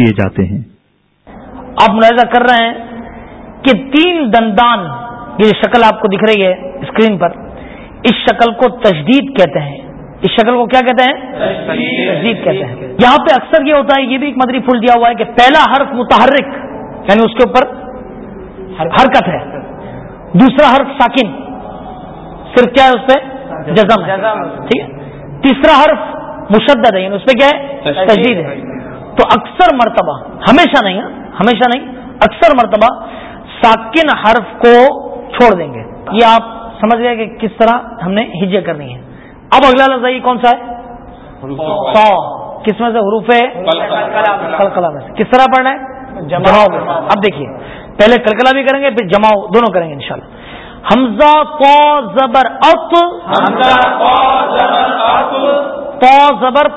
کیے جاتے ہیں۔ آپ ملاحظہ کر رہے ہیں کہ تین دندان یہ شکل آپ کو دکھ رہی ہے اسکرین پر اس شکل کو تجدید کہتے ہیں۔ اس شکل کو کیا کہتے ہیں؟ تجدید کہتے ہیں۔ یہاں پہ اکثر یہ ہوتا ہے یہ بھی ایک مدری پھول دیا ہوا ہے کہ پہلا حرف متحرک یعنی اس کے اوپر حرکت ہے۔ دوسرا حرف ساکن صرف کیا ہے اس پہ؟ جزم ٹھیک ہے۔ تیسرا حرف مشدد ہے یعنی اس پہ کیا ہے؟ تجدید ہے۔ تو اکثر مرتبہ ہمیشہ نہیں ہمیشہ نہیں اکثر مرتبہ ساکن حرف کو چھوڑ دیں گے۔ یہ آپ سمجھ گئے کہ کس طرح ہم نے ہجے کرنی ہے۔ اب اگلا لفظ یہ کون سا ہے؟ سو کس میں سے حروف ہے؟ کلکلا میں سے۔ کس طرح پڑھنا ہے؟ جماؤ اب دیکھیے پہلے کلکلا بھی کریں گے پھر جماؤ دونوں کریں گے انشاءاللہ۔ حمزہ پو زبر ات۔ پو زبر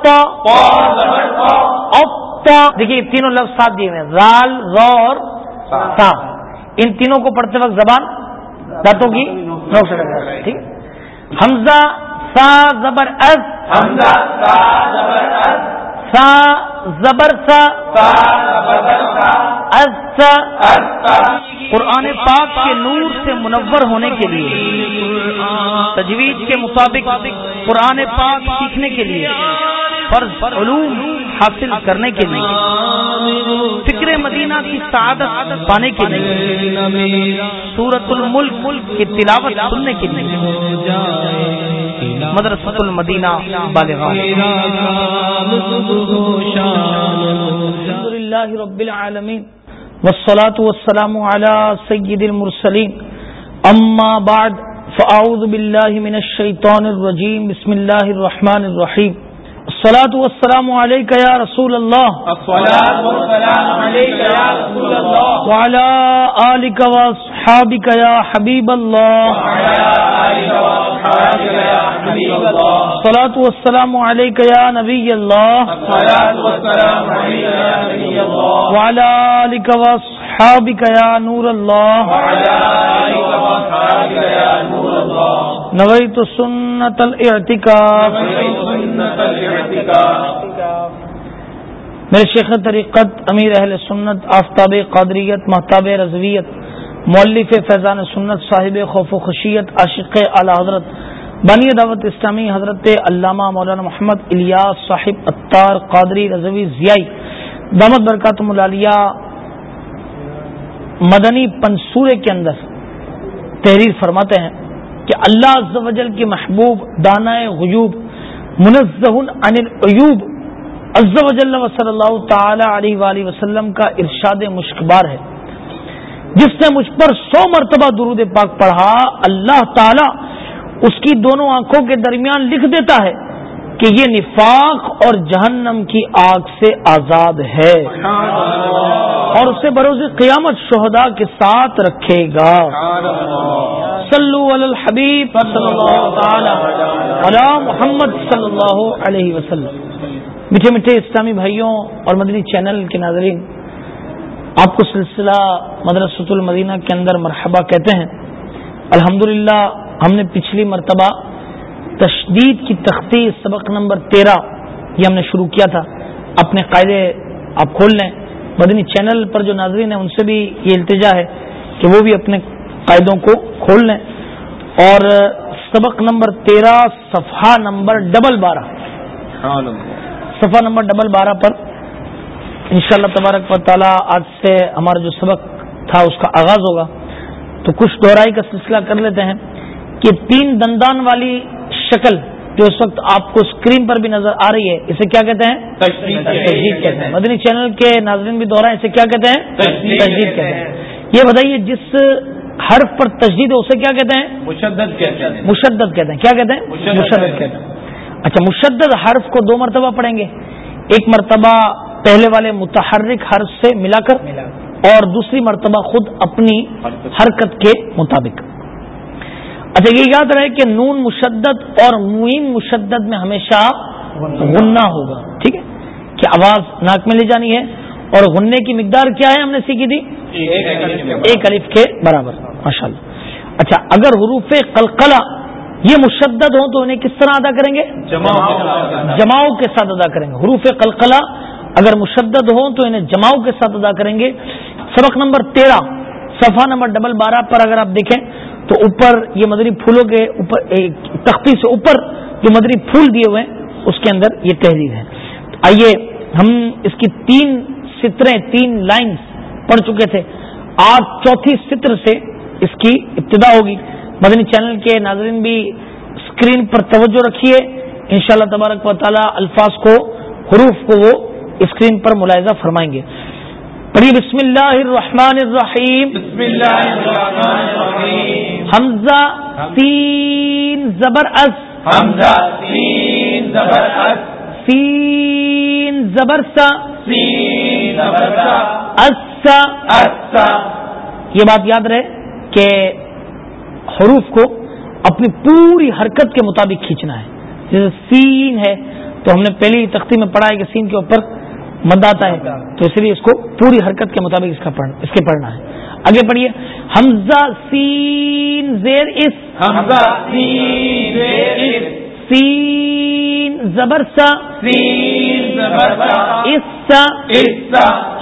دیکھیے تینوں لفظ ساتھ دیے ہوئے رال رو اور سا۔ ان تینوں کو پڑھتے وقت زبان دانتوں کی نوک سے ٹھیک۔ حمزہ سا زبر از سا زبر سا قرآن پاک کے نور سے منور ہونے کے لیے تجویز کے مطابق قرآن پاک سیکھنے کے لیے، فرض علوم حاصل کرنے کے لیے، فکر مدینہ کی سعادت پانے کے لیے سورت الملک ملک کی تلاوت سننے کے لیے، مدرسۃ المدینہ رب العالمین۔ والصلاة والسلام على سید المرسلین اما بعد فاعوذ باللہ من الشیطان الرجیم بسم اللہ الرحمن الرحیم الصلاة والسلام عليك يا رسول الله. الصلاة والسلام عليك يا رسول الله. وعلى آلك واصحابك يا حبيب الله. وعلى آلك واصحابك يا حبيب الله. الصلاة والسلام عليك يا نبي الله. الصلاة والسلام عليك يا نبي الله. وعلى آلك واصحابك يا نور الله. وعلى آلك واصحابك يا نور الله نويت سنة الاعتكاف. نويت سنة الاعتكاف میرے شیخ طریقت امیر اہل سنت، آفتاب قادریت، محتاب رضویت مولف فیضان سنت، صاحب خوف و خشیت، عاشق اعلی حضرت بانی دعوت اسلامی حضرت علامہ مولانا محمد الیاس صاحب اطار قادری رضوی ضیائی دامت برکات ملالیہ، مدنی پنصورے کے اندر تحریر فرماتے ہیں کہ اللہ عز و جل کی محبوب دانہ غیوب منزہ عن العیوب، عز و جل و صلی اللہ تعالی علیہ وآلہ وسلم کا ارشاد مشکبار ہے۔ جس نے مجھ پر سو مرتبہ درود پاک پڑھا، اللہ تعالی اس کی دونوں آنکھوں کے درمیان لکھ دیتا ہے۔ کہ یہ نفاق اور جہنم کی آگ سے آزاد ہے۔ اور اسے بروز قیامت شہداء کے ساتھ رکھے گا۔ صلو علی الحبیب صلی اللہ علی محمد صلی اللہ علیہ وسلم۔ میٹھے میٹھے اسلامی بھائیوں اور مدنی چینل کے ناظرین، آپ کو سلسلہ مدرسۃ المدینہ کے اندر مرحبا کہتے ہیں۔ الحمد ہم نے پچھلی مرتبہ تشدید کی تختی سبق نمبر تیرہ یہ ہم نے شروع کیا تھا۔ اپنے قاعدے آپ کھول لیں۔ مدنی چینل پر جو ناظرین ہیں، ان سے بھی یہ التجا ہے کہ وہ بھی اپنے قاعدوں کو کھول لیں۔ اور سبق نمبر تیرہ، صفحہ نمبر ڈبل بارہ۔ صفحہ نمبر ڈبل بارہ پر انشاءاللہ تبارک و تعالیٰ آج سے ہمارا جو سبق تھا، اس کا آغاز ہوگا۔ تو کچھ دہرائی کا سلسلہ کر لیتے ہیں کہ تین دندان والی شکل جو اس وقت آپ کو اسکرین پر بھی نظر آ رہی ہے اسے کیا کہتے ہیں؟ تجدید کہتے ہیں۔ مدنی چینل کے ناظرین بھی دورہ اسے کیا کہتے ہیں؟ تجدید کہتے ہیں۔ یہ بتائیے جس حرف پر تجدید ہے اسے کیا کہتے ہیں؟ مشدد کہتے ہیں۔ مشدد کہتے ہیں۔ کیا کہتے ہیں؟ مشدد کہتے ہیں۔ اچھا مشدد حرف کو دو مرتبہ پڑھیں گے۔ ایک مرتبہ پہلے والے متحرک حرف سے ملا کر اور دوسری مرتبہ خود اپنی حرکت کے مطابق۔ اچھا یہ یاد رہے کہ نون مشدد اور معین مشدد میں ہمیشہ غنہ ہوگا، ٹھیک ہے؟ کہ آواز ناک میں لے جانی ہے، اور غننے کی مقدار کیا ہے ہم نے سیکھی تھی؟ ایک الف کے برابر ماشاء اللہ اچھا اگر حروف قلقلہ یہ مشدد ہوں تو انہیں کس طرح ادا کریں گے؟ جماؤ کے ساتھ ادا کریں گے۔ حروف قلقلہ اگر مشدد ہوں تو انہیں جماؤ کے ساتھ ادا کریں گے۔ سبق نمبر تیرہ، صفحہ نمبر ڈبل بارہ پر اگر آپ دیکھیں تو اوپر یہ مدری پھولوں کے اوپر تختی سے اوپر جو مدری پھول دیے ہوئے ہیں، اس کے اندر یہ تحریر ہے۔ آئیے، ہم اس کی تین ستریں تین لائنز پڑھ چکے تھے۔ آج چوتھی ستر سے اس کی ابتدا ہوگی۔ مدنی چینل کے ناظرین بھی اسکرین پر توجہ رکھیے۔ ان شاء اللہ تبارک و تعالی الفاظ کو، حروف کو وہ اسکرین پر ملاحظہ فرمائیں گے۔ پڑھی بسم اللہ الرحمن الرحیم۔ بسم اللہ الرحمن الرحیم۔ حمزہ سین زبر از حمزہ سین زبر از سین زبر سا. سین زبر سا. اسا یہ بات یاد رہے کہ حروف کو اپنی پوری حرکت کے مطابق کھینچنا ہے. جیسے سین ہے تو ہم نے پہلی تختی میں پڑھا ہے کہ سین کے اوپر مد آتا ہے. تو اس لیے اس کو پوری حرکت کے مطابق اس کا اس کے پڑھنا ہے. آگے پڑھیے حمزہ سین زیر اس حمزہ سین زیر اس سین زبر سا سین زبر سا اس سا اس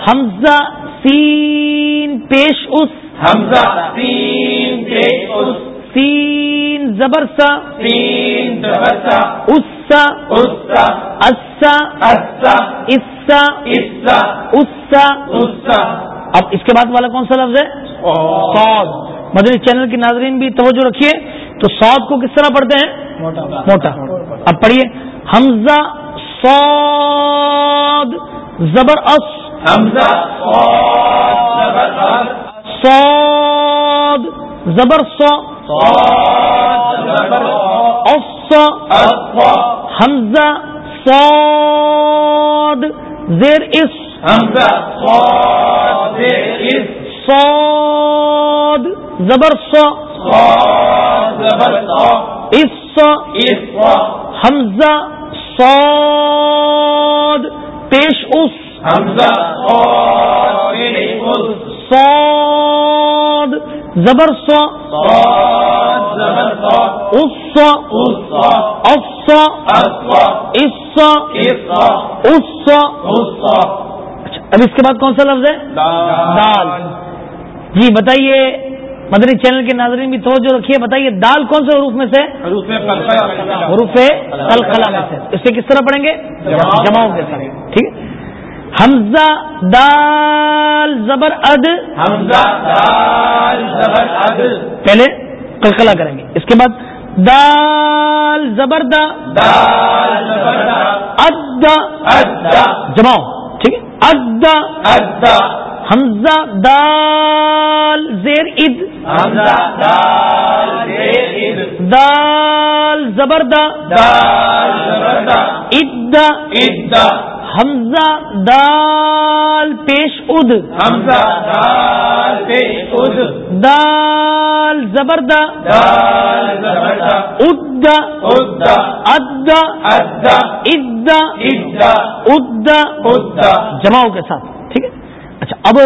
حمزہ سین پیش اس حمزہ سین پیش اس سین زبر سا سین زبر سا اس سا اس سا اس سا اس سا اس سا اس سا اب اس کے بعد والا کون سا لفظ ہے؟ سعود مدنی چینل کے ناظرین بھی توجہ رکھیے۔ تو سعود کو کس طرح پڑھتے ہیں؟ موٹا. اب پڑھیے۔ حمزہ سعود زبر اس حمزہ سعود زبر سو حمزہ سعود زیر اس. حمزہ سود زبر سو زبر سو اس حمزہ سود پیش اس حمزہ سود زبر سو زبر سو اس اب اس کے بعد کون سا لفظ ہے؟ دال. جی بتائیے مدنی چینل کے ناظرین بھی توجہ رکھیے بتائیے دال کون سے حروف میں سے؟ حروف الخلا میں سے. اس سے کس طرح پڑھیں گے؟ جماؤں کے ساتھ ٹھیک ہے؟ حمزہ دال زبر اد. حمزہ دال زبر اد. پہلے کلکلا کریں گے. اس کے بعد دال زبر دال ادا جماؤ ٹھیک ہے ادا ادا حمزہ دال زیر اد دال زبردہ۔ ادا ادا حمزہ دال پیش اد حمزہ دال پیش اد دال دال زبردہ. ادا ادا ادا ادا ادا ادا جماؤ کے ساتھ. ٹھیک ہے؟ اچھا اب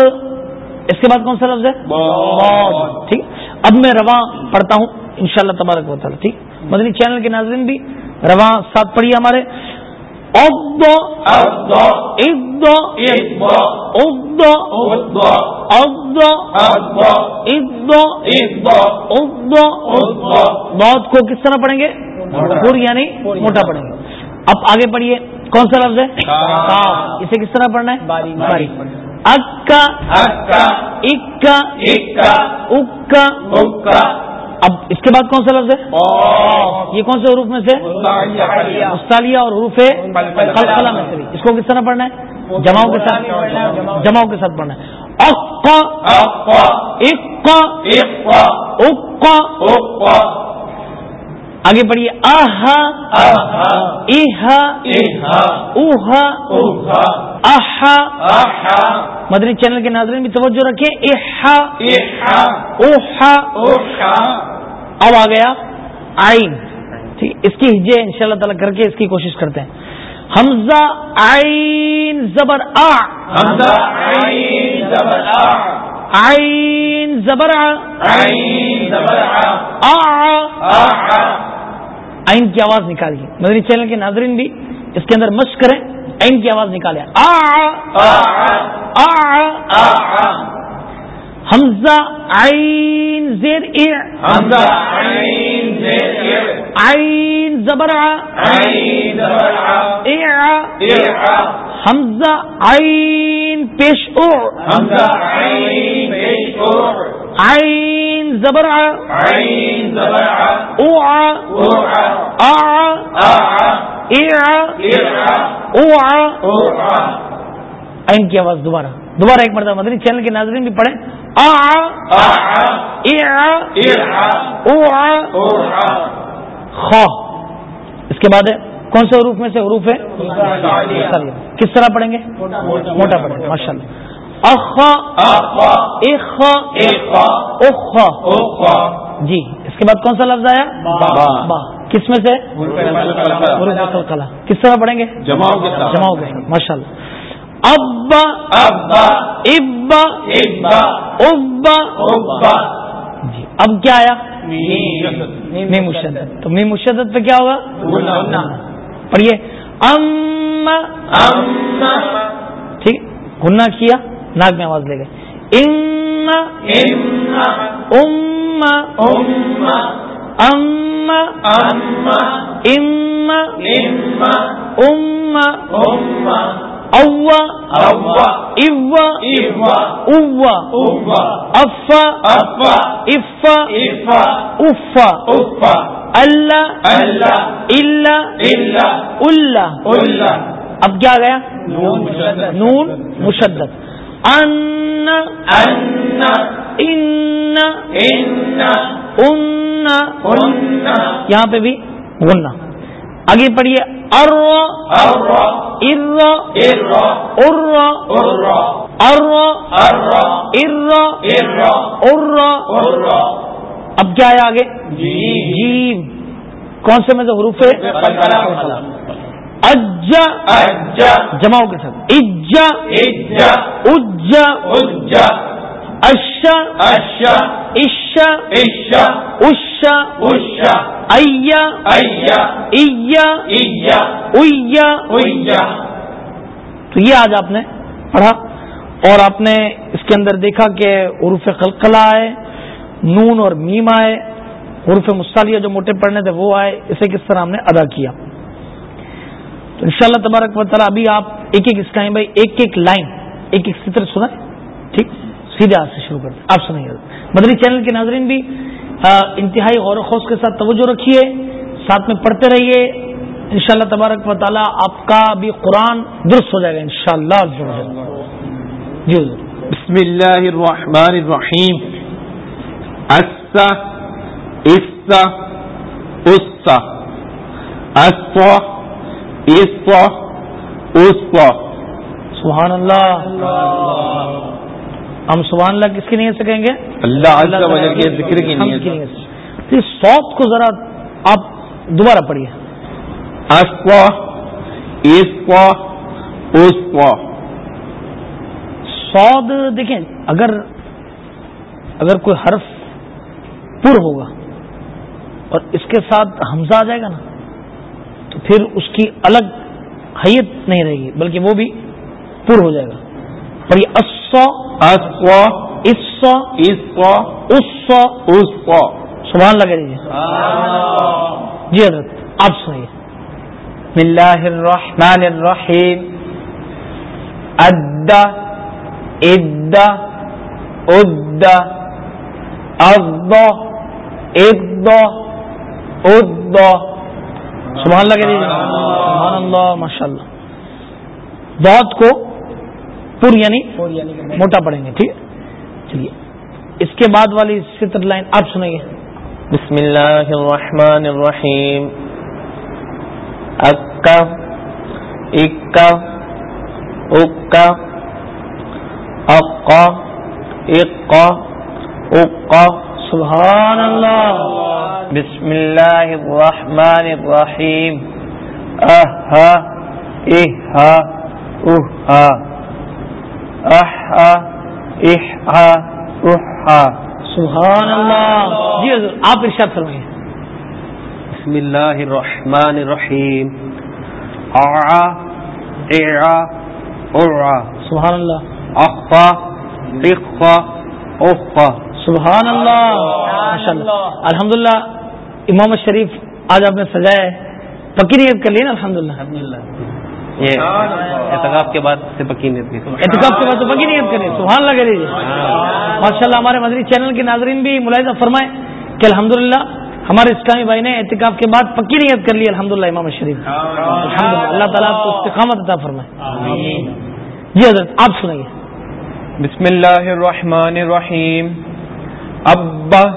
اس کے بعد کون سا لفظ ہے؟ ٹھیک ہے؟ اب میں رواں پڑھتا ہوں انشاءاللہ تبارک و تعالی ٹھیک؟ مدنی چینل کے ناظرین بھی رواں ساتھ پڑھیے ہمارے۔ بہت کو کس طرح پڑھیں گے پور یعنی موٹا پڑھیں گے اب آگے پڑھیے کون سا لفظ ہے اسے کس طرح پڑھنا ہے باری اکا اکا اکا اکا اب اس کے بعد کون سا لفظ ہے؟ یہ کون سے حروف میں سے؟ مستعلیہ. اور حروف میں سے اس کو کس طرح پڑھنا ہے؟ جماؤں کے ساتھ. جماؤں کے ساتھ. پڑھنا ہے. آگے پڑھیے. آہا مدنی چینل کے ناظرین بھی توجہ رکھے اب آ گیا آئین اس کی ہجے ان شاء اللہ تعالیٰ کر کے اس کی کوشش کرتے ہیں. حمزہ آئین زبر آ. آئین زبر آئین کی آواز نکالیے مدنی چینل کے ناظرین بھی اس کے اندر مشق کریں. این کی آواز نکالے۔ آ حمزہ عین زیر عین زبر حمزہ عین پیش او۔ عین زبر او عین کی آواز دوبارہ. دوبارہ ایک مرتبہ مدنی چینل کے ناظرین بھی پڑھیں. خو اس کے بعد کون سے حروف میں سے حروف ہے کس طرح پڑھیں گے؟ موٹا پڑھیں گے ماشاء اللہ. جی اس کے بعد کون سا لفظ آیا؟ با. کس میں سے؟ کس طرح پڑھیں گے؟ جماؤ کے ماشاء اللہ ابا ابا ابا ابا ابا۔ ابا۔ جی اب کیا آیا؟ میم مشدت تو میم مشدت پہ کیا ہوگا؟ پڑھیے۔ ام ٹھیک۔ گنا کیا؟ ناک میں آواز لے گئے۔ ام ام ام ام ام اوا اوا اوا اوا اوا افا افا افا افا افا افا اللہ اللہ اللہ اللہ اب کیا گیا؟ نون مشدد. ان ان ان یہاں پہ بھی غنہ آگے پڑھیے ار اب کیا ہے آگے جی کون سے میں سے حروف ہے اجا جماؤ کے ساتھ اجا اجا اجا اشا اشا عشا عشا اشا اشا ایا ایا ایا ایا تو یہ آج آپ نے پڑھا اور آپ نے اس کے اندر دیکھا کہ عرف قلقلہ آئے نون اور میم آئے عرف مستعلیہ جو موٹے پڑھنے تھے وہ آئے اسے کس طرح ہم نے ادا کیا؟ تو انشاءاللہ تبارک و تعالیٰ ابھی آپ ایک ایک اسکائیں بھائی ایک ایک لائن ایک ایک سطر سنیں۔ سیدھے ہاتھ سے شروع کرتے آپ سنیں گے مدری چینل کے ناظرین بھی انتہائی غور و خوص کے ساتھ توجہ رکھیے ساتھ میں پڑھتے رہیے۔ ان شاء اللہ تبارک و تعالیٰ آپ کا بھی قرآن درست ہو جائے گا ان شاء اللہ جی بسم اللہ الرحمن الرحیم۔ اسا اسا اسا۔ اسا اسا اسا سبحان اللہ۔ ہم سبحان اللہ کس کی نیت سے کہیں گے؟ اللہ کے ذکر کی نیت سے۔ سوت کو ذرا آپ دوبارہ پڑھیے۔ اسوا اسوا اسوا سود دیکھیں اگر اگر کوئی حرف پر ہوگا اور اس کے ساتھ حمزہ آ جائے گا نا تو پھر اس کی الگ حیت نہیں رہے گی بلکہ وہ بھی پر ہو جائے گا۔ اور یہ سبحان لگے دیجیے جی حضرت، آپ سنائیے. بسم اللہ الرحمن الرحیم ادا اد اد اد اد اد سبحان اللہ کہہ دیجیے سبحان اللہ ماشاء اللہ بہت کو پور یعنی موٹا پڑیں گے ٹھیک چلیے۔ اس کے بعد والی ستر لائن آپ سنیں بسم اللہ الرحمن الرحیم۔ اکا اکا اکا اقا اقا اقا۔ سبحان اللہ بسم اللہ الرحمن الرحیم۔ اہا اہا اہا سبحان اللہ جی حضور آپ ارشاد فرمائیے. بسم اللہ الرحمن الرحیم. اعا سبحان اللہ اخفا اخفا اخفا سبحان اللہ الحمد للہ امام شریف آج آپ نے سجایا ہے پکی نیت کر لی نا الحمد للہ یہ اعتکاف کے بعد سے پکی نیت کی۔ احتکاب کے بعد تو پکی نیت کریں۔ سبحان اللہ کر لیجیے ماشاء اللہ ہمارے مدری چینل کے ناظرین بھی ملاحظہ فرمائے کہ الحمد للہ ہمارے اسلامی بھائی نے احتکاب کے بعد پکی نیت کر لی الحمد للہ امام شریف۔ الحمد للہ اللہ تعالیٰ کو استقامت عطا فرمائے۔ جی حضرت آپ سنائیے۔ بسم اللہ الرحمن الرحیم۔ ابا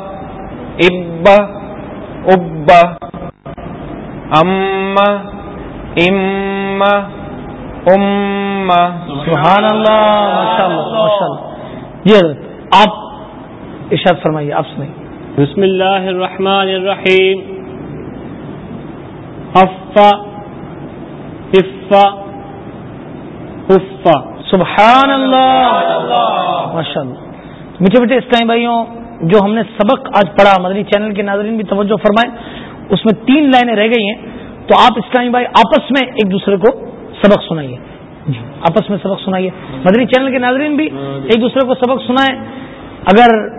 ابا ابا اما اما اما سبحان اللہ حضرت آپ ارشاد فرمائیے آپ سنائیے بسم اللہ الرحمن الرحیم حفا حفا حفا سبحان اللہ ماشاء اللہ میٹھے میٹھے اسلامی بھائیوں جو ہم نے سبق آج پڑھا مدنی چینل کے ناظرین بھی توجہ فرمائیں اس میں تین لائنیں رہ گئی ہیں۔ تو آپ اسلامی بھائی آپس میں ایک دوسرے کو سبق سنائیے۔ جی آپس میں سبق سنائیے۔ مدنی چینل کے ناظرین بھی ایک دوسرے کو سبق سنائیں۔ اگر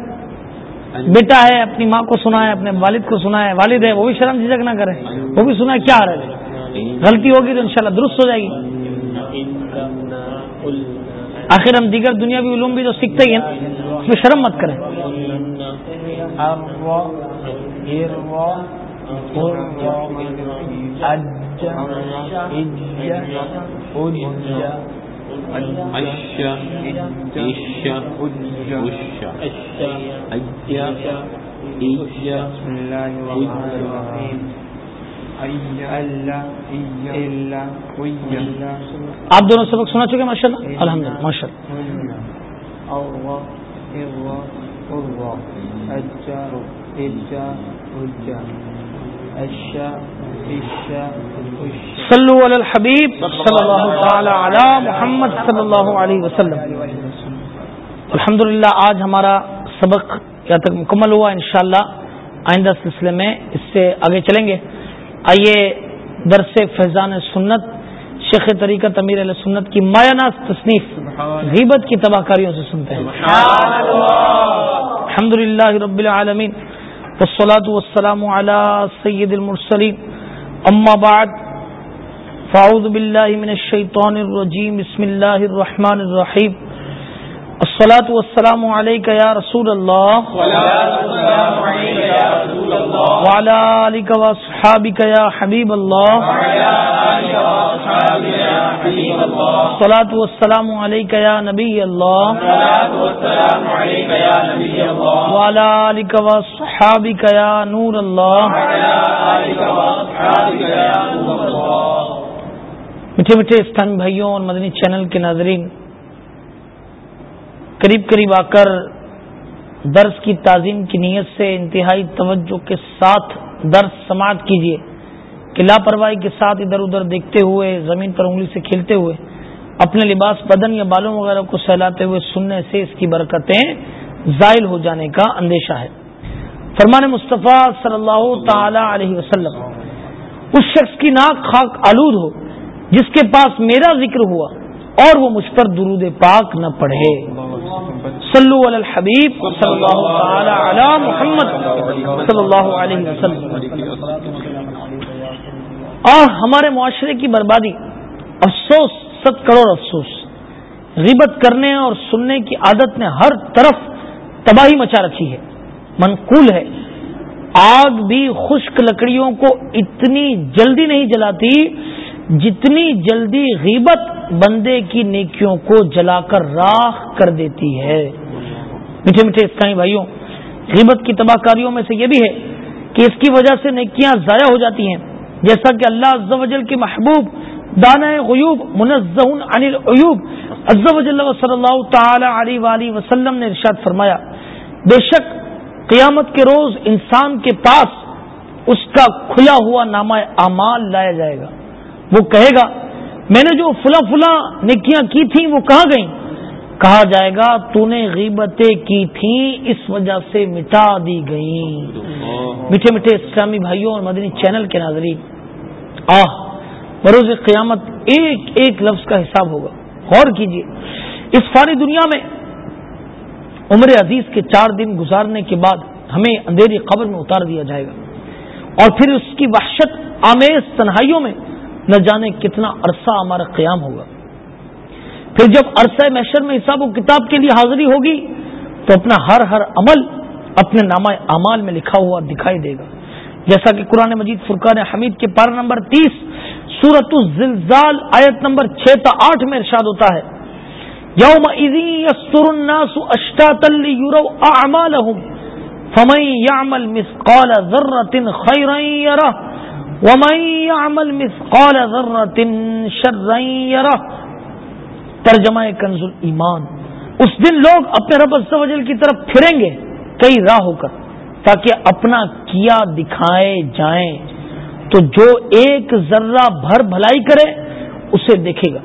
بیٹا ہے، اپنی ماں کو سنا ہے اپنے والد کو سنا ہے والد ہے، وہ بھی شرم جھجک نہ کرے۔ وہ بھی سنا ہے کیا رہے غلطی ہوگی تو انشاءاللہ درست ہو جائے گی۔ آخر ہم دیگر دنیاوی علوم بھی تو سیکھتے ہی ہیں، اس میں شرم مت کریں۔ آپ دونوں سبق سنا چکے ماشاء اللہ الحمد للہ ماشاء اللہ صلو علی الحبیب صلی اللہ تعالی علی محمد صلی اللہ علیہ وسلم. الحمد آج ہمارا سبق یہاں تک مکمل ہوا انشاءاللہ آئندہ سلسلے میں اس سے آگے چلیں گے۔ آئیے درس فیضان سنت شیخ طریقت امیر علیہ سنت کی مایا ناز تصنیف غیبت کی تباہ کاریوں سے سنتے ہیں۔ الحمد للہ رب العالمین والصلاة والسلام على سید المرسلین اما بعد فاعوذ باللہ من الشیطان الرجیم بسم اللہ الرحمن الرحیم الصلاة والسلام علیکہ یا رسول اللہ وعلى آلك وصحابك يا حبيب الله. الصلاة والسلام عليك يا نبي الله. وعلى آلك وصحابك يا نور الله. میٹھے میٹھے اسلام بھائیوں اور مدنی چینل کے ناظرین، قریب قریب آ کر درس کی تعظیم کی نیت سے انتہائی توجہ کے ساتھ درس سماعت کیجیے کہ لاپرواہی کے ساتھ ادھر ادھر دیکھتے ہوئے، زمین پر انگلی سے کھیلتے ہوئے، اپنے لباس، بدن یا بالوں وغیرہ کو سہلاتے ہوئے سننے سے اس کی برکتیں زائل ہو جانے کا اندیشہ ہے۔ فرمان مصطفیٰ صلی اللہ تعالی علیہ وسلم، اس شخص کی ناک خاک آلود ہو، جس کے پاس میرا ذکر ہوا اور وہ مجھ پر درود پاک نہ پڑھے۔ صلو علی الحبیب صلی اللہ تعالی علی محمد صلی اللہ علیہ وسلم۔ اور ہمارے معاشرے کی بربادی، افسوس، ست کروڑ افسوس۔ غیبت کرنے اور سننے کی عادت نے ہر طرف تباہی مچا رکھی ہے، منقول ہے۔ آگ بھی خشک لکڑیوں کو اتنی جلدی نہیں جلاتی جتنی جلدی غیبت بندے کی نیکیوں کو جلا کر راہ کر دیتی ہے۔ میٹھے میٹھے اسلامی بھائیوں، غیبت کی تباہ کاریوں میں سے یہ بھی ہے کہ اس کی وجہ سے نیکیاں ضائع ہو جاتی ہیں۔ جیسا کہ اللہ عز و جل کے محبوب دانا غیوب منزہ عن العیوب۔ عز و جل صلی اللہ تعالی علیہ وآلہ وسلم نے ارشاد فرمایا بے شک قیامت کے روز انسان کے پاس اس کا کھلا ہوا نامہ اعمال لایا جائے گا۔ وہ کہے گا میں نے جو فلاں فلاں نکیاں کی تھیں وہ کہاں گئیں؟ کہا جائے گا تو نے غیبتیں کی تھیں اس وجہ سے مٹا دی گئیں۔ میٹھے میٹھے اسلامی بھائیوں اور مدنی چینل کے ناظرین آہ! بروز قیامت ایک ایک لفظ کا حساب ہوگا۔ غور کیجیے اس فانی دنیا میں عمر عزیز کے چار دن گزارنے کے بعد ہمیں اندھیری قبر میں اتار دیا جائے گا۔ اور پھر اس کی وحشت، آمیز تنہائیوں میں نہ جانے کتنا عرصہ ہمارا قیام ہوگا۔ پھر جب عرصہ محشر میں حساب و کتاب کے لیے حاضری ہوگی، تو اپنا ہر ہر عمل اپنے نامہ اعمال میں لکھا ہوا دکھائی دے گا۔ جیسا کہ قرآن مجید فرقان حمید کے پارا نمبر تیس سورت الزلزال آیت نمبر چھ تا آٹھ میں ارشاد ہوتا ہے۔ یوم یستر الناس اشتاتا لیرو اعمالهم فمن يعمل مثقال ذرة خيرا يره ومن يعمل مثقال ذرة شرا يره ترجمہ کنز ایمان اس دن لوگ اپنے رب الزوجل کی طرف پھریں گے، کئی راہ ہو کر، تاکہ اپنا کیا دکھائے جائیں۔ تو جو ایک ذرہ بھر بھلائی کرے، اسے دیکھے گا۔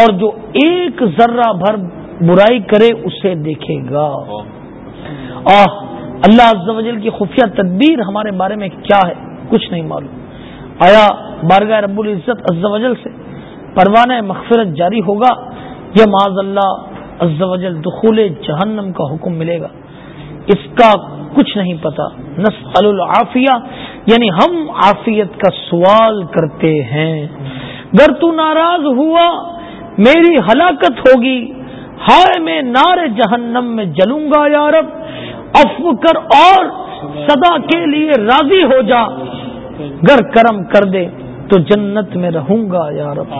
اور جو ایک ذرہ بھر برائی کرے، اسے دیکھے گا۔ آہ، اللہ عز و جل کی خفیہ تدبیر ہمارے بارے میں کیا ہے؟ کچھ نہیں معلوم۔ آیا بارگاہ رب العزت عز و جل سے پروانہ مغفرت جاری ہوگا؟ یا معاذ اللہ عز و جل دخول جہنم کا حکم ملے گا؟ اس کا کچھ نہیں پتا۔ نس العافیہ۔ یعنی ہم عافیت کا سوال کرتے ہیں۔ گر تو ناراض ہوا میری ہلاکت ہوگی ہائے میں نار جہنم میں جلوں گا یارب افو کر اور سدا کے لیے راضی ہو جا۔ گر کرم کر دے تو جنت میں رہوں گا یارب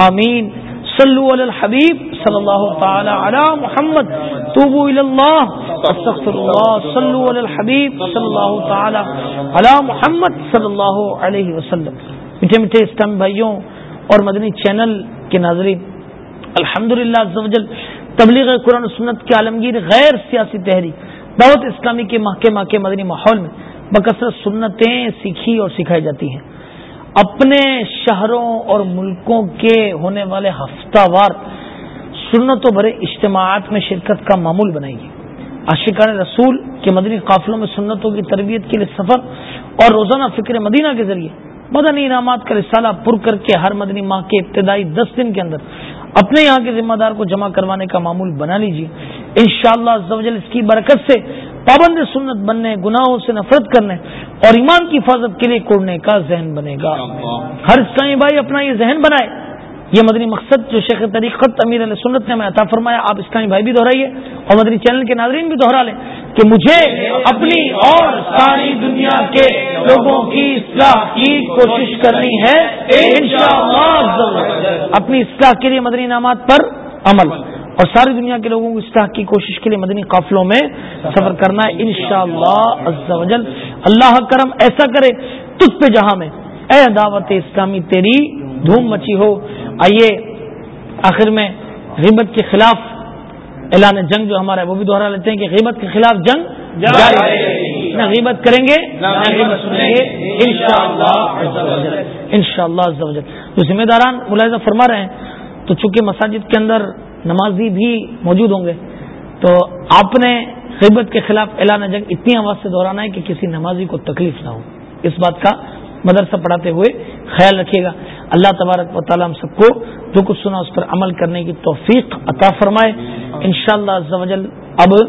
آمین۔ صلو علی الحبیب صلی اللہ تعالی علی محمد. توبو الی اللہ استغفر اللہ صلو علی الحبیب صلی اللہ تعالی علی محمد صلی اللہ علیہ وسلم. میٹھے میٹھے اسٹم بھائیوں اور مدنی چینل کے ناظرین الحمد للہ تبلیغ قرآن و سنت کے عالمگیر غیر سیاسی تحریک، دعوت اسلامی کے ماہ کے ماہ کے مدنی ماحول میں بکثرت سنتیں سیکھی اور سکھائی جاتی ہیں۔ اپنے شہروں اور ملکوں کے ہونے والے ہفتہ وار سنت و بھرے اجتماعات میں شرکت کا معمول بنائے گی۔ عاشقان رسول کے مدنی قافلوں میں سنتوں کی تربیت کے لیے سفر اور روزانہ فکر مدینہ کے ذریعے مدنی انعامات کا رسالہ پر کر کے ہر مدنی ماہ کے ابتدائی دس دن کے اندر اپنے یہاں کے ذمہ دار کو جمع کروانے کا معمول بنا لیجیے۔ ان شاء اللہ اس کی برکت سے پابند سنت بننے گناہوں سے نفرت کرنے اور ایمان کی حفاظت کے لیے کوڑنے کا ذہن بنے گا۔ ہر اسلامی بھائی اپنا یہ ذہن بنائے۔ یہ مدنی مقصد جو شیخ طریقت امیر علیہ سنت نے میں عطا فرمایا آپ اسلامی بھائی بھی دہرائیے اور مدنی چینل کے ناظرین بھی دوہرا لیں کہ مجھے اپنی اور ساری دنیا کے لوگوں کی اصلاح کی کوشش کرنی ہے۔ اپنی اصلاح کے لیے مدنی انعامات پر عمل۔ اور ساری دنیا کے لوگوں کو اصلاح کی کوشش کے لیے مدنی قافلوں میں سفر کرنا ہے ان شاء اللہ اللہ کرم ایسا کرے، تجھ پہ جہاں میں۔ اے دعوت اسلامی، تیری دھوم مچی ہو۔ آئیے، آخر میں غیبت کے خلاف اعلان جنگ جو ہمارا ہے، وہ بھی دوہرا لیتے ہیں کہ غیبت کے خلاف جنگ جاری نہ غیبت کریں گے، نہ غیبت سنیں گے۔ ان شاء اللہ ان شاء اللہ جو ذمہ داران، ملاحظہ فرما رہے ہیں، تو چونکہ مساجد کے اندر نمازی بھی موجود ہوں گے۔ تو آپ نے غیبت کے خلاف اعلان جنگ اتنی آواز سے دہرانا ہے کہ کسی نمازی کو تکلیف نہ ہو۔ اس بات کا مدرسہ پڑھاتے ہوئے خیال رکھیے گا۔ اللہ تبارک و تعالیٰ ہم سب کو جو کچھ سنا اس پر عمل کرنے کی توفیق عطا فرمائے۔ ان شاء اللہ اب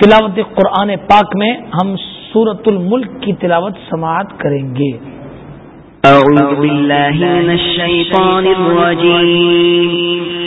تلاوت قرآن پاک میں ہم سورت الملک کی تلاوت سماعت کریں گے۔ أعوذ بالله من الشيطان الرجيم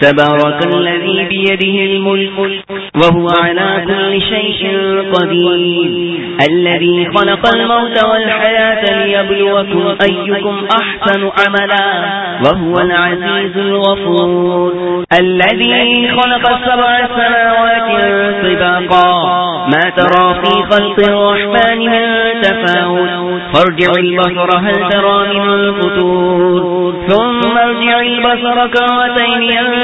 تبارك الذي بيده الملك وهو على كل شيء قدير. الذي خلق الموت والحياة ليبلوكم أيكم أحسن عملا وهو العزيز الغفور. الذي خلق السبع سماوات طباقا. ما ترى في خلق الرحمن من تفاوت. فارجع البصر هل ترى من الفتور ثم ارجع البصر كرتين ينفر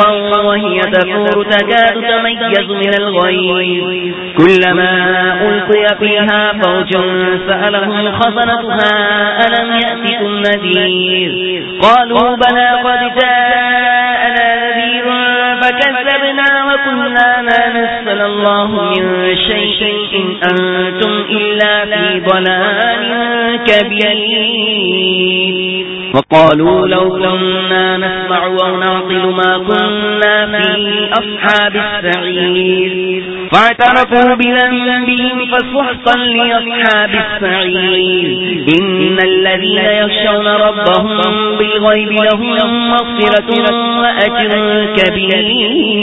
شهيقا وهي تفور تكاد تميز من الغيب كلما ألقي فيها فوج سألهم خزنتها ألم يأتكم نذير قالوا بلى قد جاءنا نذير فكذبنا وقلنا ما نسل الله من شيء إن أنتم إلا في ضلال كبير وقالوا لو كنا نسمع ونعقل ما كنا في أصحاب السعير. فاعترفوا بذنبهم فسحقا لأصحاب السعير. إن الذين يخشون ربهم بالغيب لهم مغفرة وأجر كبير.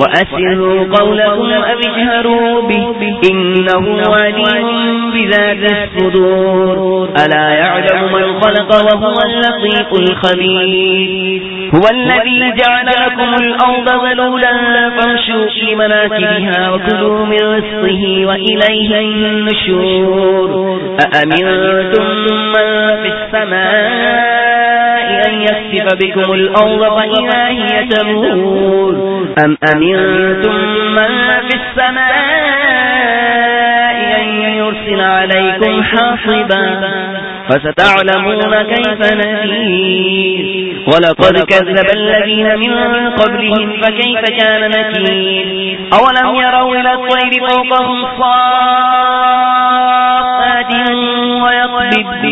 وأسروا قولكم أو اجهروا به. إنه عليم بذات الصدور. ألا يعلم من خلق وهو اللطيف الخبير. هو الذي جعل لكم الأرض ذلولا فامشوا في مناكبها وكلوا من رزقه وإليه النشور. أأمنتم من في السماء أن يكسف بكم الأرض فإذا هي تمور؟ أم أمنتم من في السماء أن يرسل عليكم حاصبا؟ فستعلمون كيف نذير ولقد كذب الذين من قبلهم، فكيف كان نكير؟ أولم يروا إلى الطير فوقهم صافات ويقبض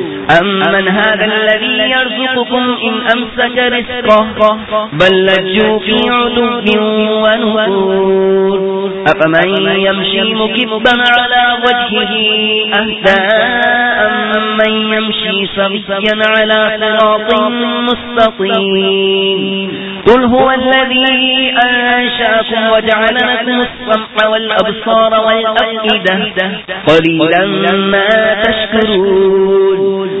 أمن هذا الذي يرزقكم إن أمسك رزقه بل لجوا في عدو ونفور أفمن يمشي مكبا على وجهه أهداء من يمشي سبيا على صراط مستقيم قل هو الذي أنشاكم وجعل لكم السمع والأبصار والأفئدة قليلا ما تشكرون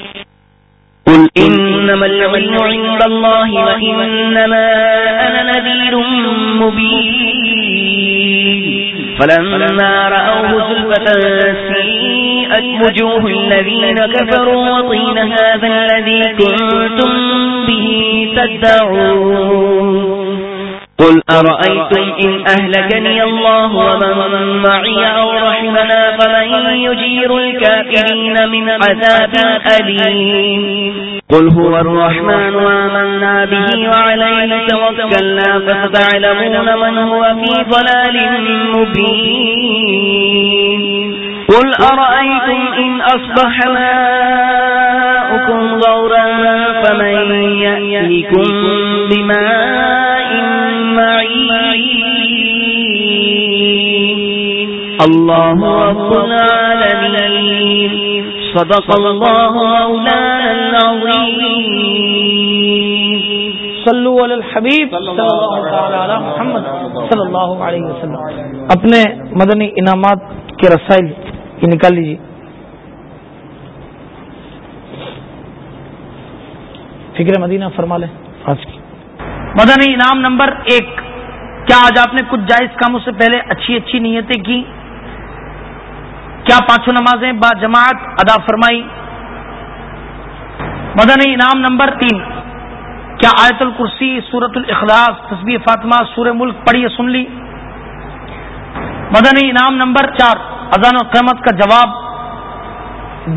قل إنما العلم عند الله وإنما أنا نذير مبين. فلما رأوه زلفة سيئت وجوه الذين كفروا وطين هذا الذي كنتم به تدعون. قل أرأيتم إن أهلكني الله ومن معي أو رحمنا فمن يجير الكافرين من عذاب أليم. قل هو الرحمن وآمنا به وعليه توكلنا فستعلمون من هو في ضلال مبين. قل أرأيتم إن أصبح ماؤكم غورا فمن يأتيكم بماء العالمين. صدق مولانا علی الحبیب صلی اللہ تعالی علی محمد. صلی اللہ علیہ وسلم. اپنے مدنی انعامات کے رسائل یہ نکال لیجیے فکر مدینہ فرما لیں آج کی. مدنی انعام نمبر ایک. کیا آج آپ نے کچھ جائز کاموں سے پہلے اچھی اچھی نیتیں کی؟ کیا پانچوں نمازیں با جماعت ادا فرمائی؟ مدنی انعام نمبر تین، کیا آیت الکرسی سورت الاخلاص تصبیح فاطمہ سور ملک پڑھیے سن لی؟ مدنی انعام نمبر چار، اذان و قیمت کا جواب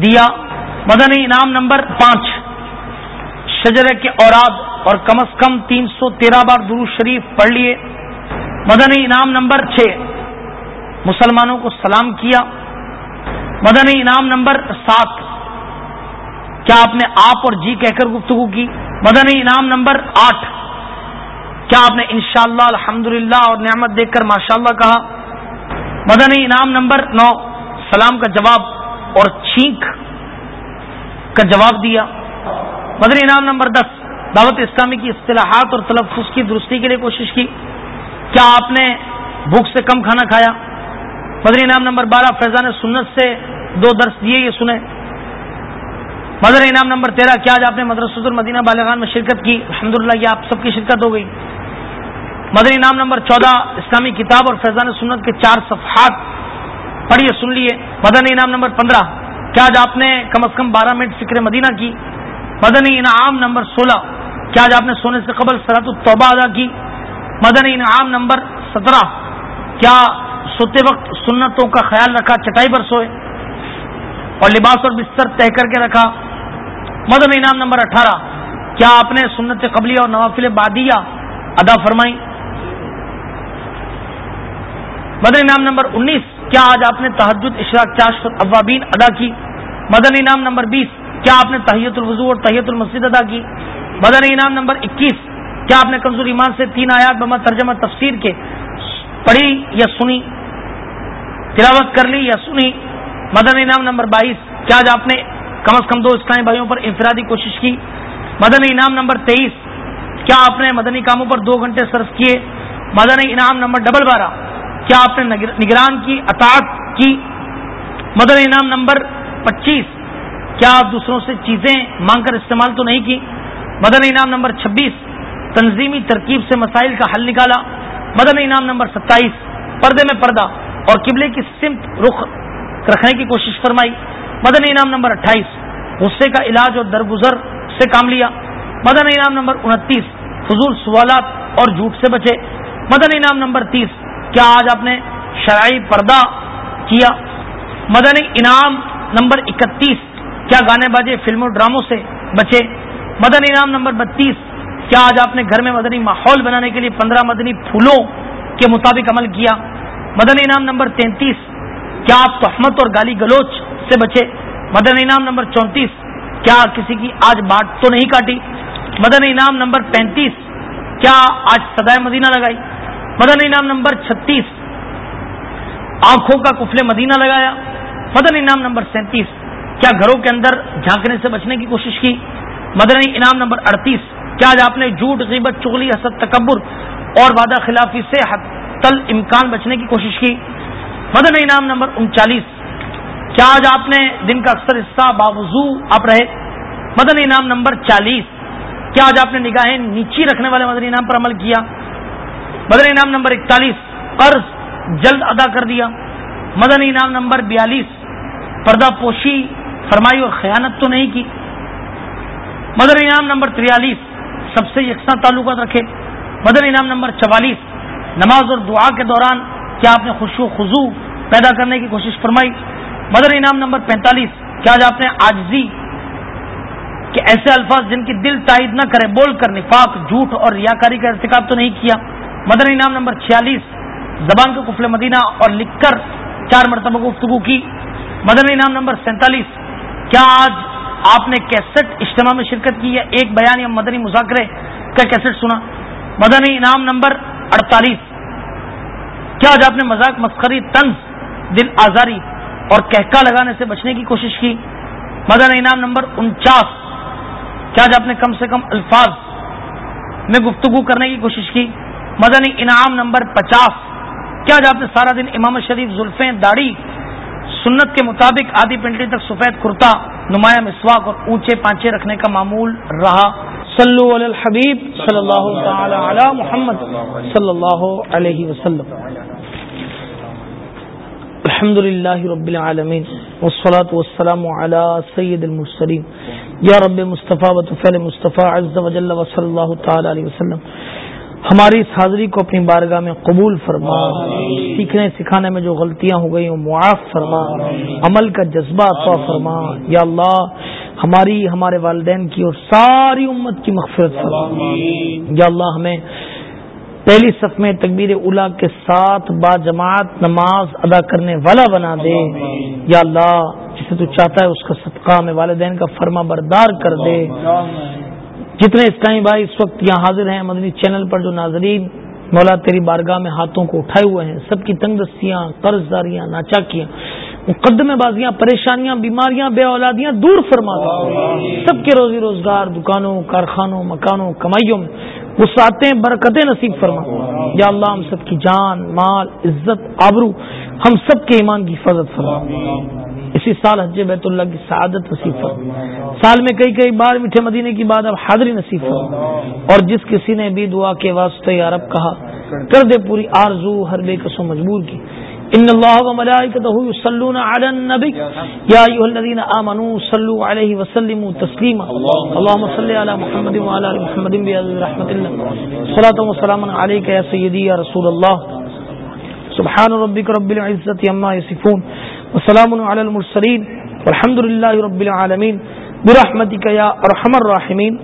دیا۔ مدنی انعام نمبر پانچ، شجرے کے اوراد اور کم از کم تین سو تیرہ بار درو شریف پڑھ لیے۔ مدنی انعام نمبر چھ۔ مسلمانوں کو سلام کیا۔ مدنی انعام نمبر سات۔ کیا آپ نے آپ اور جی کہہ کر گفتگو کی؟ مدنی انعام نمبر آٹھ۔ کیا آپ نے انشاءاللہ، الحمدللہ اور نعمت دیکھ کر ماشاءاللہ کہا؟ مدنی انعام نمبر نو۔ سلام کا جواب اور چھینک کا جواب دیا۔ مدنی انعام نمبر دس۔ دعوت اسلامی کی اصطلاحات اور تلفظ کی درستی کے لیے کوشش کی۔ کیا آپ نے بھوک سے کم کھانا کھایا؟ مدنی انعام نمبر بارہ، فیضان سنت سے دو درس دیے، یہ سنیں۔ مدر انعام نمبر تیرہ، کیا آج آپ نے مدرسۃ المدینہ بالغان میں شرکت کی؟ الحمد للہ یہ آپ سب کی شرکت ہو گئی۔ مدر انعام نمبر چودہ، اسلامی کتاب اور فیضان سنت کے چار صفحات۔ پڑھیے، سن لیے۔ مدنی انعام نمبر پندرہ، کیا آج آپ نے کم از کم بارہ منٹ فکر مدینہ کی؟ مدنی انعام نمبر سولہ، کیا آج آپ نے سونے سے قبل سرحد الطبہ ادا کی؟ مدنی انعام نمبر سترہ۔ کیا سوتے وقت سنتوں کا خیال رکھا، چٹائی پر سوئے اور لباس اور بستر طے کر کے رکھا۔ مدنی انعام نمبر اٹھارہ۔ کیا آپ نے سنت قبلی اور نوافل بادیا ادا فرمائی؟ مدنی انعام نمبر انیس۔ کیا آج آپ نے تحجد اشراق چاش اوابین ادا کی؟ مدنی انعام نمبر بیس۔ کیا آپ نے تحیت الوضو اور تحیت المسجد ادا کی؟ مدنی انعام نمبر اکیس۔ کیا آپ نے کمزور ایمان سے تین آیات بما ترجمہ تفسیر کے پڑھی یا سنی؟ تلاوت کر لی یا سنی؟ مدنی انعام نمبر بائیس، کیا آج آپ نے کم از کم دو اسلامی بھائیوں پر انفرادی کوشش کی؟ مدنی انعام نمبر تیئیس، کیا آپ نے مدنی کاموں پر دو گھنٹے صرف کیے؟ مدنی انعام نمبر ڈبل بارہ، کیا آپ نے نگران کی، اطاعت کی؟ مدنی انعام نمبر پچیس، کیا آپ دوسروں سے چیزیں مانگ کر استعمال تو نہیں کی؟ مدن انعام نمبر چھبیس تنظیمی ترکیب سے مسائل کا حل نکالا۔ مدن انعام نمبر ستائیس، پردے میں پردہ اور قبلے کی سمت رخ رکھنے کی کوشش فرمائی۔ مدن انعام نمبر اٹھائیس، غصے کا علاج اور درگزر سے کام لیا۔ مدن انعام نمبر انتیس، فضول سوالات اور جھوٹ سے بچے۔ مدن انعام نمبر تیس، کیا آج آپ نے شرعی پردہ کیا؟ مدنی انعام نمبر اکتیس، کیا گانے باجے فلموں ڈراموں سے بچے؟ مدنی انعام نمبر بتیس کیا آج آپ نے گھر میں مدنی ماحول بنانے کے لیے پندرہ مدنی پھولوں کے مطابق عمل کیا؟ مدنی انعام نمبر تینتیس، کیا آپ تحمت اور گالی گلوچ سے بچے؟ مدنی انعام نمبر چونتیس، کیا کسی کی آج بات تو نہیں کاٹی؟ مدنی انعام نمبر پینتیس، کیا آج سدائے مدینہ لگائی؟ مدنی انعام نمبر چھتیس، آنکھوں کا کفلے مدینہ لگایا؟ مدن انعام نمبر سینتیس، کیا گھروں کے اندر جھانکنے سے بچنے کی کوشش کی؟ مدنی انعام نمبر اڑتیس کیا آج آپ نے جھوٹ، غیبت، چغلی، حسد، تکبر اور وعدہ خلافی سے تل امکان بچنے کی کوشش کی۔ مدنی انعام نمبر انچالیس۔ کیا آج آپ نے دن کا اکثر حصہ باوضو آپ رہے؟ مدنی انعام نمبر چالیس۔ کیا آج آپ نے نگاہیں نیچی رکھنے والے مدنی انعام پر عمل کیا؟ مدنی انعام نمبر اکتالیس۔ قرض جلد ادا کر دیا۔ مدنی انعام نمبر بیالیس۔ پردہ پوشی، فرمائی اور خیانت تو نہیں کی۔ مدر انعام نمبر تریالیس۔ سب سے یکساں تعلقات رکھے۔ مدر انعام نمبر چوالیس۔ نماز اور دعا کے دوران کیا آپ نے خوش و خزو پیدا کرنے کی کوشش فرمائی؟ مدر انعام نمبر پینتالیس۔ کیا آج آپ نے آجزی کہ ایسے الفاظ جن کی دل تائید نہ کرے، بول کر نفاق، جھوٹ اور ریاکاری کا ارتکاب تو نہیں کیا؟ مدر انعام نمبر چھیالیس۔ زبان کے کفل مدینہ اور لکھ کر چار مرتبہ گفتگو کی۔ مدن انعام نمبر سینتالیس۔ کیا آج آپ نے کیسٹ اجتماع میں شرکت کی یا ایک بیان یا مدنی مذاکرے کا کیسٹ سنا۔ مدنی انعام نمبر اڑتالیس۔ کیا آج آپ نے مذاق مسخری، طنز، دل آزاری اور کہکا لگانے سے بچنے کی کوشش کی؟ مدن انعام نمبر انچاس۔ کیا آج آپ نے کم سے کم الفاظ میں گفتگو کرنے کی کوشش کی؟ مدنی انعام نمبر پچاس۔ کیا آج آپ نے سارا دن امام شریف، زلفیں، داڑھی، سنت کے مطابق آدھی پنڈلی تک سفید کرتا نمایاں مسواک اور اونچے پانچے رکھنے کا معمول رہا۔ صلو علی الحبیب صلی اللہ تعالی علی محمد صلی اللہ علیہ وسلم۔ الحمد للہ رب العالمین والصلاة والسلام علی سید المرسلین۔ یا رب مصطفیٰ و طفیل مصطفیٰ عز و جل و صلی اللہ تعالی علیہ وسلم۔ ہماری اس حاضری کو اپنی بارگاہ میں قبول فرما۔ سیکھنے سکھانے میں جو غلطیاں ہو گئی معاف فرما۔ عمل کا جذبہ عطا فرما۔ یا اللہ ہماری ہمارے والدین کی اور ساری امت کی مغفرت فرما۔ یا اللہ ہمیں پہلی صف میں تکبیر اولا کے ساتھ با جماعت نماز ادا کرنے والا بنا دے۔ یا اللہ جسے تو چاہتا ہے اس کا صدقہ میں والدین کا فرما بردار کر دے۔ جتنے اسلامی بھائی اس وقت یہاں حاضر ہیں مدنی چینل پر جو ناظرین، مولا تیری بارگاہ میں ہاتھوں کو اٹھائے ہوئے ہیں، سب کی تنگ دستیاں، قرض داریاں، ناچاکیاں مقدمے بازیاں، پریشانیاں، بیماریاں، بے اولادیاں دور فرما سب کے روزی روزگار، دکانوں، کارخانوں، مکانوں، کمائیوں میں وسعتیں، برکتیں نصیب فرما۔ یا اللہ، ہم سب کی جان، مال، عزت، آبرو، ہم سب کے ایمان کی حفاظت فرما۔ اسی سال حج بیت اللہ کی سعادت نصیب فرما۔ سال میں کئی کئی بار میٹھے مدینے کی بات اب حاضری نصیب فرما۔ اور جس کسی نے بھی دعا کے واسطے عرب کہا، کر دے پوری آرزو ہر بے قسم مجبور کی۔ ان اللہ و ملائکتہ یصلون علی النبی۔ یا ایھا الذین آمنوا صلوا علیہ وسلموا تسلیما۔ اللهم صل علی محمد وعلى ال محمد برحمت اللہ۔ صلاۃ و سلام علیک یا سیدی یا رسول اللہ۔ سبحان ربک رب العزت عما یصفون۔ وسلام علی المرسلین والحمد للہ رب العالمین برحمتک یا ارحم الراحمین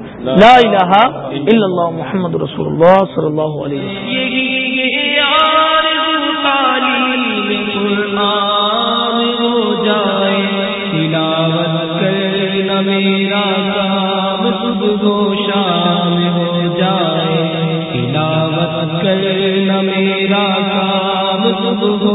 لا الہ الا اللہ محمد رسول اللہ صلی اللہ علیہ وسلم. میرا کام صبح